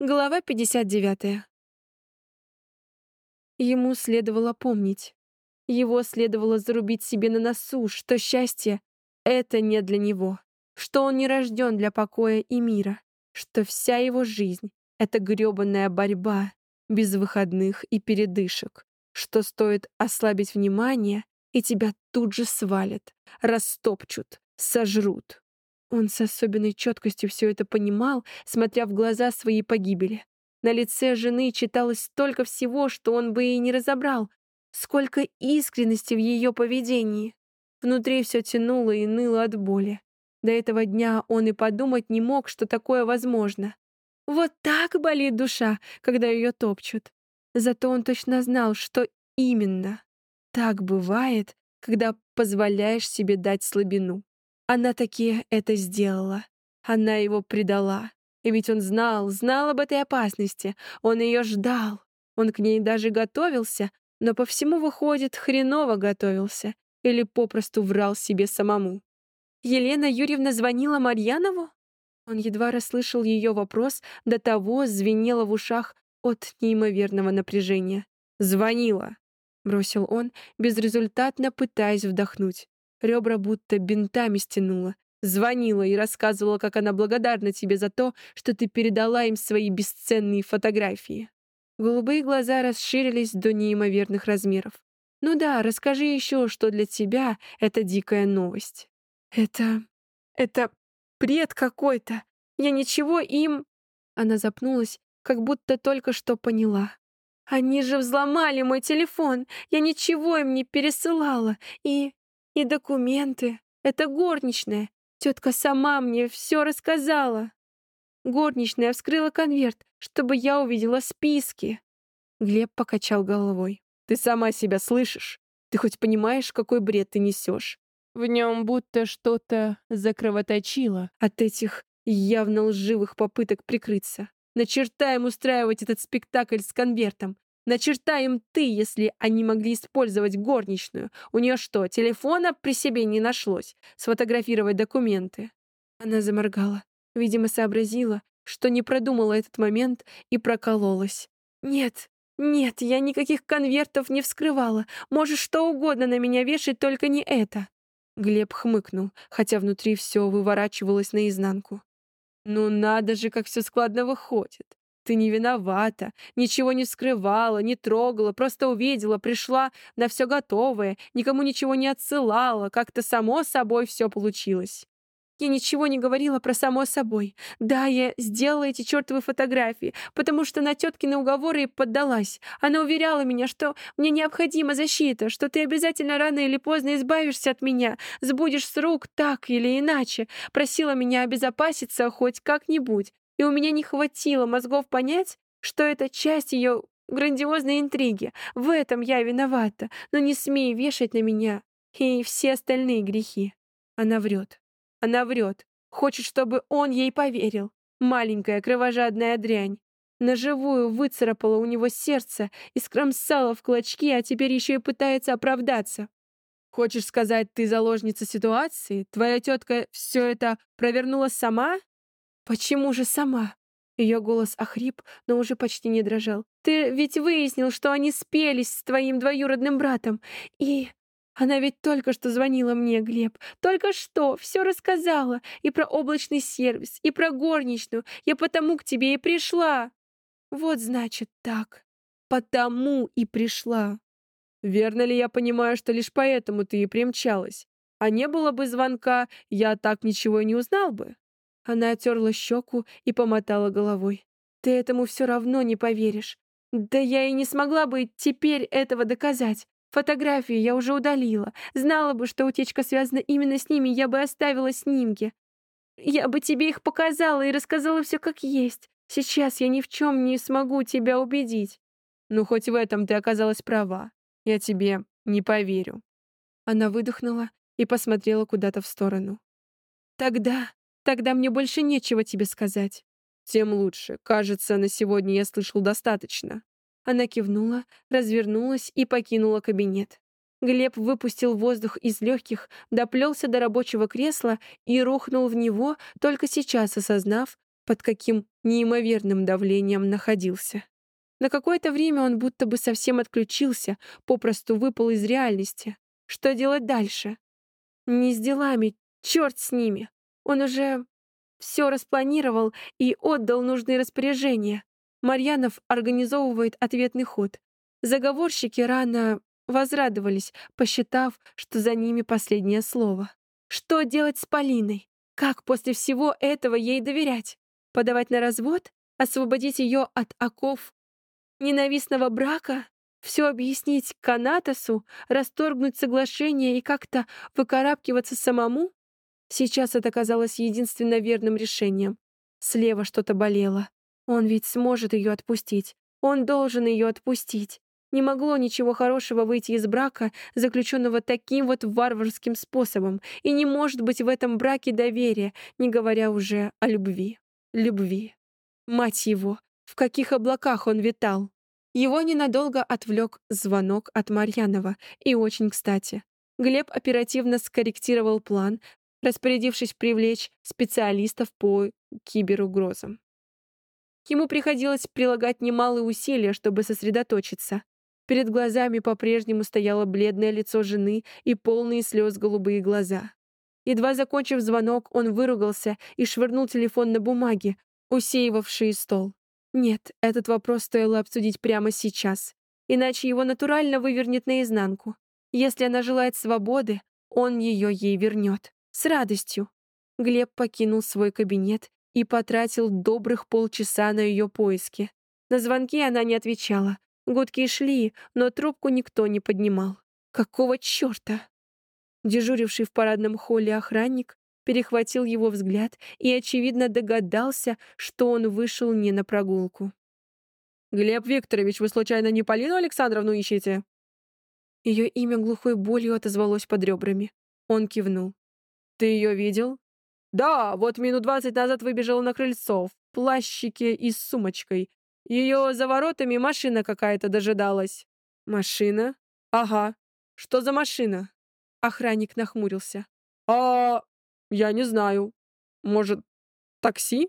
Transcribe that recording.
Глава 59. Ему следовало помнить. Его следовало зарубить себе на носу, что счастье — это не для него, что он не рожден для покоя и мира, что вся его жизнь — это грёбаная борьба, без выходных и передышек, что стоит ослабить внимание, и тебя тут же свалят, растопчут, сожрут. Он с особенной четкостью все это понимал, смотря в глаза своей погибели. На лице жены читалось столько всего, что он бы и не разобрал. Сколько искренности в ее поведении. Внутри все тянуло и ныло от боли. До этого дня он и подумать не мог, что такое возможно. Вот так болит душа, когда ее топчут. Зато он точно знал, что именно. Так бывает, когда позволяешь себе дать слабину. Она таки это сделала. Она его предала. И ведь он знал, знал об этой опасности. Он ее ждал. Он к ней даже готовился, но по всему, выходит, хреново готовился. Или попросту врал себе самому. Елена Юрьевна звонила Марьянову? Он едва расслышал ее вопрос, до того звенело в ушах от неимоверного напряжения. «Звонила», — бросил он, безрезультатно пытаясь вдохнуть. Ребра будто бинтами стянула. Звонила и рассказывала, как она благодарна тебе за то, что ты передала им свои бесценные фотографии. Голубые глаза расширились до неимоверных размеров. Ну да, расскажи еще, что для тебя это дикая новость. Это... это бред какой-то. Я ничего им... Она запнулась, как будто только что поняла. Они же взломали мой телефон. Я ничего им не пересылала. И... И документы. Это горничная. Тетка сама мне все рассказала. Горничная вскрыла конверт, чтобы я увидела списки. Глеб покачал головой. Ты сама себя слышишь? Ты хоть понимаешь, какой бред ты несешь? В нем будто что-то закровоточило от этих явно лживых попыток прикрыться. На черта им устраивать этот спектакль с конвертом. Начертай им ты, если они могли использовать горничную. У нее что, телефона при себе не нашлось? Сфотографировать документы?» Она заморгала. Видимо, сообразила, что не продумала этот момент и прокололась. «Нет, нет, я никаких конвертов не вскрывала. Можешь что угодно на меня вешать, только не это». Глеб хмыкнул, хотя внутри все выворачивалось наизнанку. «Ну надо же, как все складно выходит. Ты не виновата, ничего не скрывала, не трогала, просто увидела, пришла на все готовое, никому ничего не отсылала, как-то само собой все получилось. Я ничего не говорила про само собой. Да, я сделала эти чертовы фотографии, потому что на теткины уговоры поддалась. Она уверяла меня, что мне необходима защита, что ты обязательно рано или поздно избавишься от меня, сбудешь с рук так или иначе. Просила меня обезопаситься хоть как-нибудь и у меня не хватило мозгов понять, что это часть ее грандиозной интриги. В этом я виновата, но не смей вешать на меня и все остальные грехи. Она врет. Она врет. Хочет, чтобы он ей поверил. Маленькая кровожадная дрянь. Наживую выцарапала у него сердце и скромсала в клочки, а теперь еще и пытается оправдаться. Хочешь сказать, ты заложница ситуации? Твоя тетка все это провернула сама? «Почему же сама?» Ее голос охрип, но уже почти не дрожал. «Ты ведь выяснил, что они спелись с твоим двоюродным братом. И она ведь только что звонила мне, Глеб. Только что все рассказала. И про облачный сервис, и про горничную. Я потому к тебе и пришла. Вот значит так. Потому и пришла. Верно ли я понимаю, что лишь поэтому ты и примчалась? А не было бы звонка, я так ничего и не узнал бы. Она отерла щеку и помотала головой. «Ты этому все равно не поверишь. Да я и не смогла бы теперь этого доказать. Фотографии я уже удалила. Знала бы, что утечка связана именно с ними, я бы оставила снимки. Я бы тебе их показала и рассказала все как есть. Сейчас я ни в чем не смогу тебя убедить. Ну, хоть в этом ты оказалась права. Я тебе не поверю. Она выдохнула и посмотрела куда-то в сторону. Тогда Тогда мне больше нечего тебе сказать. Тем лучше. Кажется, на сегодня я слышал достаточно. Она кивнула, развернулась и покинула кабинет. Глеб выпустил воздух из легких, доплелся до рабочего кресла и рухнул в него, только сейчас осознав, под каким неимоверным давлением находился. На какое-то время он будто бы совсем отключился, попросту выпал из реальности. Что делать дальше? Не с делами, черт с ними. Он уже все распланировал и отдал нужные распоряжения. Марьянов организовывает ответный ход. Заговорщики рано возрадовались, посчитав, что за ними последнее слово. Что делать с Полиной? Как после всего этого ей доверять? Подавать на развод? Освободить ее от оков ненавистного брака? Все объяснить Канатосу? Расторгнуть соглашение и как-то выкарабкиваться самому? Сейчас это казалось единственно верным решением. Слева что-то болело. Он ведь сможет ее отпустить. Он должен ее отпустить. Не могло ничего хорошего выйти из брака, заключенного таким вот варварским способом, и не может быть в этом браке доверия, не говоря уже о любви. Любви. Мать его, в каких облаках он витал. Его ненадолго отвлек звонок от Марьянова, и очень кстати. Глеб оперативно скорректировал план, распорядившись привлечь специалистов по киберугрозам. Ему приходилось прилагать немалые усилия, чтобы сосредоточиться. Перед глазами по-прежнему стояло бледное лицо жены и полные слез голубые глаза. Едва закончив звонок, он выругался и швырнул телефон на бумаги, усеивавшие стол. Нет, этот вопрос стоило обсудить прямо сейчас, иначе его натурально вывернет наизнанку. Если она желает свободы, он ее ей вернет. С радостью. Глеб покинул свой кабинет и потратил добрых полчаса на ее поиски. На звонки она не отвечала, Гудки шли, но трубку никто не поднимал. Какого чёрта? Дежуривший в парадном холле охранник перехватил его взгляд и, очевидно, догадался, что он вышел не на прогулку. «Глеб Викторович, вы случайно не Полину Александровну ищете?» Ее имя глухой болью отозвалось под ребрами. Он кивнул. «Ты ее видел?» «Да, вот минут двадцать назад выбежала на крыльцо, в плащике и с сумочкой. Ее за воротами машина какая-то дожидалась. Машина? Ага. Что за машина? Охранник нахмурился. А, я не знаю. Может, такси?